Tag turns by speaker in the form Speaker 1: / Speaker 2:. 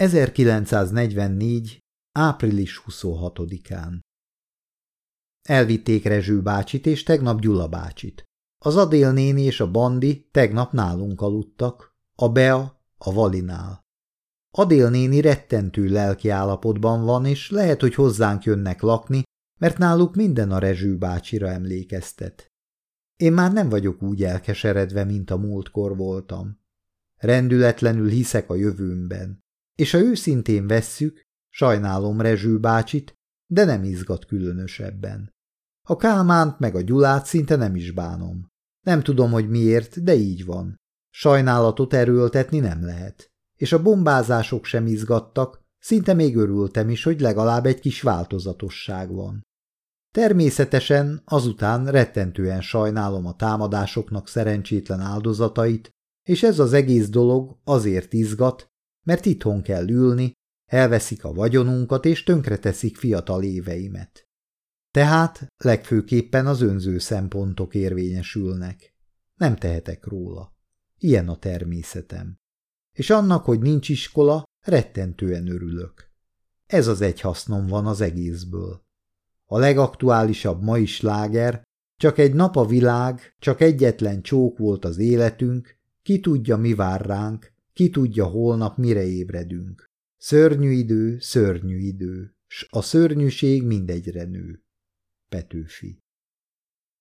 Speaker 1: 1944. április 26-án. Elvitték Rezső bácsit és tegnap Gyula bácsit. Az Adél néni és a Bandi tegnap nálunk aludtak, a Bea a Valinál. Adél néni rettentő lelkiállapotban van, és lehet, hogy hozzánk jönnek lakni, mert náluk minden a Rezső bácsira emlékeztet. Én már nem vagyok úgy elkeseredve, mint a múltkor voltam. Rendületlenül hiszek a jövőmben. És ha őszintén vesszük, sajnálom Rezső bácsit, de nem izgat különösebben. A Kálmánt meg a Gyulát szinte nem is bánom. Nem tudom, hogy miért, de így van. Sajnálatot erőltetni nem lehet. És a bombázások sem izgattak, szinte még örültem is, hogy legalább egy kis változatosság van. Természetesen azután rettentően sajnálom a támadásoknak szerencsétlen áldozatait, és ez az egész dolog azért izgat, mert itthon kell ülni, elveszik a vagyonunkat és tönkreteszik fiatal éveimet. Tehát legfőképpen az önző szempontok érvényesülnek. Nem tehetek róla. Ilyen a természetem. És annak, hogy nincs iskola, rettentően örülök. Ez az egy hasznom van az egészből. A legaktuálisabb mai sláger, csak egy nap a világ, csak egyetlen csók volt az életünk, ki tudja, mi vár ránk, ki tudja, holnap mire ébredünk. Szörnyű idő, szörnyű idő, s a szörnyűség mindegyre nő. Petőfi